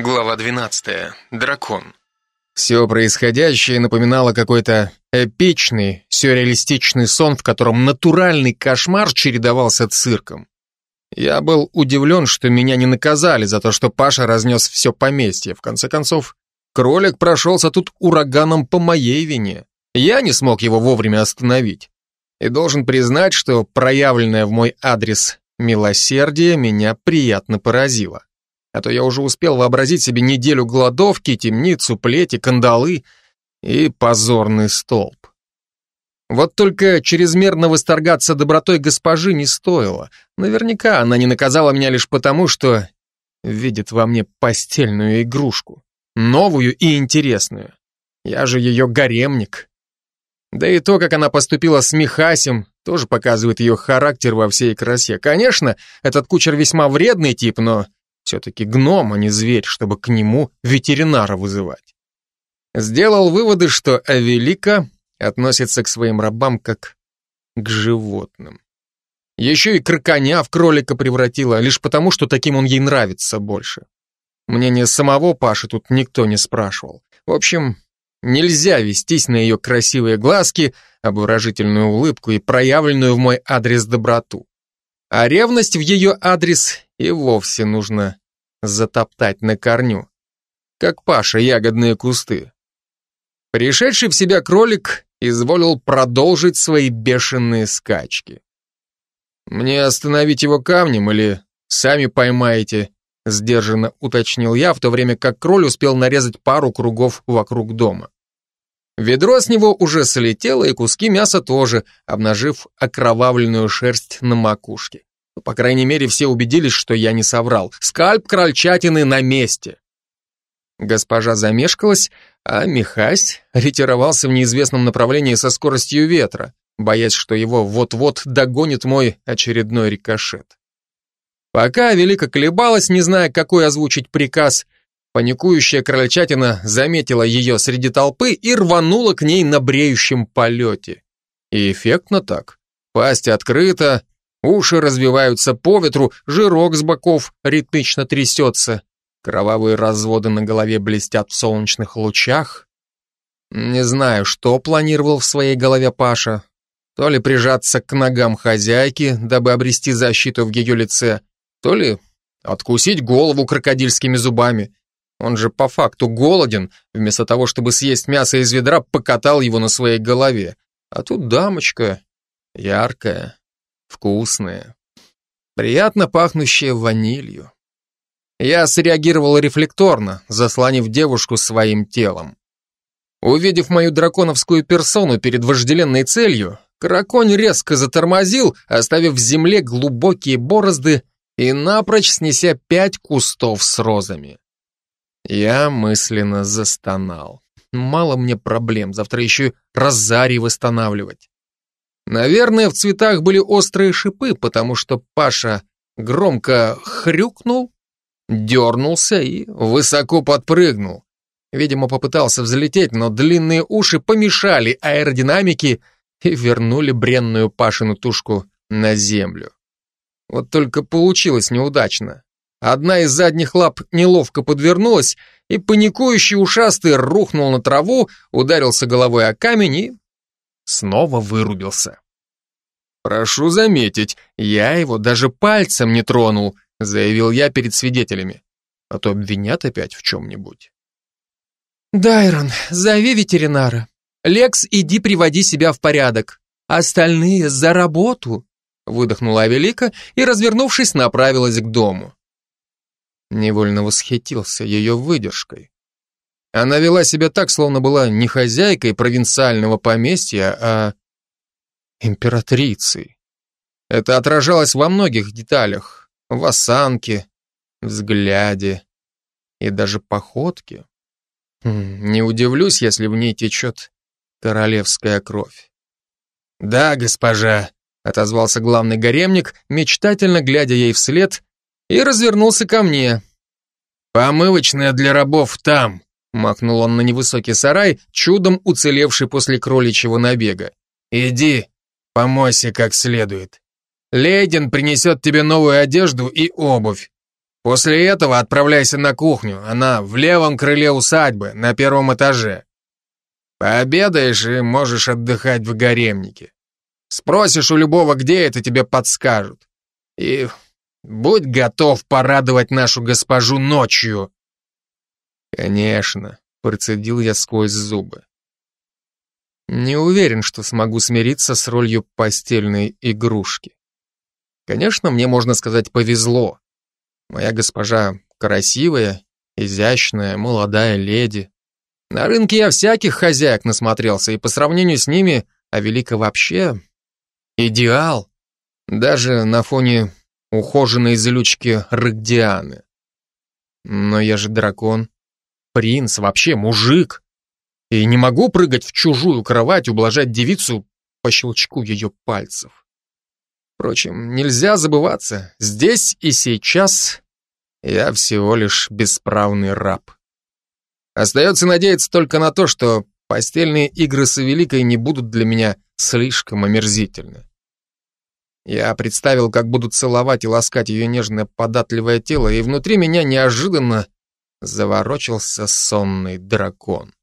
Глава 12. Дракон. Все происходящее напоминало какой-то эпичный, сюрреалистичный сон, в котором натуральный кошмар чередовался цирком. Я был удивлен, что меня не наказали за то, что Паша разнес все поместье. В конце концов, кролик прошелся тут ураганом по моей вине. Я не смог его вовремя остановить. И должен признать, что проявленное в мой адрес милосердие меня приятно поразило. А то я уже успел вообразить себе неделю голодовки, темницу, плети, кандалы и позорный столб. Вот только чрезмерно восторгаться добротой госпожи не стоило. Наверняка она не наказала меня лишь потому, что видит во мне постельную игрушку. Новую и интересную. Я же ее гаремник. Да и то, как она поступила с Михасем, тоже показывает ее характер во всей красе. Конечно, этот кучер весьма вредный тип, но все-таки гном, а не зверь, чтобы к нему ветеринара вызывать. Сделал выводы, что Авелика относится к своим рабам как к животным. Еще и кроконя в кролика превратила, лишь потому, что таким он ей нравится больше. Мнение самого Паши тут никто не спрашивал. В общем, нельзя вестись на ее красивые глазки, обворожительную улыбку и проявленную в мой адрес доброту. А ревность в ее адрес и вовсе нужно затоптать на корню. Как Паша ягодные кусты. Пришедший в себя кролик изволил продолжить свои бешеные скачки. «Мне остановить его камнем или сами поймаете?» сдержанно уточнил я, в то время как кроль успел нарезать пару кругов вокруг дома. Ведро с него уже слетело, и куски мяса тоже, обнажив окровавленную шерсть на макушке. По крайней мере, все убедились, что я не соврал. Скальп крольчатины на месте. Госпожа замешкалась, а Михась ретировался в неизвестном направлении со скоростью ветра, боясь, что его вот-вот догонит мой очередной рикошет. Пока Велика колебалась, не зная, какой озвучить приказ, Паникующая крольчатина заметила ее среди толпы и рванула к ней на бреющем полете. И эффектно так. Пасть открыта, уши развиваются по ветру, жирок с боков ритмично трясется, кровавые разводы на голове блестят в солнечных лучах. Не знаю, что планировал в своей голове Паша. То ли прижаться к ногам хозяйки, дабы обрести защиту в ее лице, то ли откусить голову крокодильскими зубами. Он же по факту голоден, вместо того, чтобы съесть мясо из ведра, покатал его на своей голове. А тут дамочка, яркая, вкусная, приятно пахнущая ванилью. Я среагировал рефлекторно, заслонив девушку своим телом. Увидев мою драконовскую персону перед вожделенной целью, Караконь резко затормозил, оставив в земле глубокие борозды и напрочь снеся пять кустов с розами. Я мысленно застонал. Мало мне проблем, завтра еще розарий восстанавливать. Наверное, в цветах были острые шипы, потому что Паша громко хрюкнул, дернулся и высоко подпрыгнул. Видимо, попытался взлететь, но длинные уши помешали аэродинамике и вернули бренную Пашину тушку на землю. Вот только получилось неудачно. Одна из задних лап неловко подвернулась, и паникующий ушастый рухнул на траву, ударился головой о камень и снова вырубился. «Прошу заметить, я его даже пальцем не тронул», заявил я перед свидетелями, а то обвинят опять в чем-нибудь. «Дайрон, зови ветеринара. Лекс, иди приводи себя в порядок. Остальные за работу», выдохнула Авелика и, развернувшись, направилась к дому. Невольно восхитился ее выдержкой. Она вела себя так, словно была не хозяйкой провинциального поместья, а императрицей. Это отражалось во многих деталях, в осанке, взгляде и даже походке. Хм, не удивлюсь, если в ней течет королевская кровь. «Да, госпожа», — отозвался главный гаремник, мечтательно глядя ей вслед и развернулся ко мне. «Помывочная для рабов там», — махнул он на невысокий сарай, чудом уцелевший после кроличьего набега. «Иди, помойся как следует. Лейден принесет тебе новую одежду и обувь. После этого отправляйся на кухню, она в левом крыле усадьбы, на первом этаже. Пообедаешь и можешь отдыхать в гаремнике. Спросишь у любого, где это, тебе подскажут. И будь готов порадовать нашу госпожу ночью. Конечно, процедил я сквозь зубы. Не уверен, что смогу смириться с ролью постельной игрушки. Конечно, мне, можно сказать, повезло. Моя госпожа красивая, изящная, молодая леди. На рынке я всяких хозяек насмотрелся, и по сравнению с ними, а Велика вообще идеал. Даже на фоне ухоженной злючки Рогдианы. Но я же дракон, принц, вообще мужик. И не могу прыгать в чужую кровать, ублажать девицу по щелчку ее пальцев. Впрочем, нельзя забываться, здесь и сейчас я всего лишь бесправный раб. Остается надеяться только на то, что постельные игры с Великой не будут для меня слишком омерзительны. Я представил, как буду целовать и ласкать ее нежное податливое тело, и внутри меня неожиданно заворочился сонный дракон.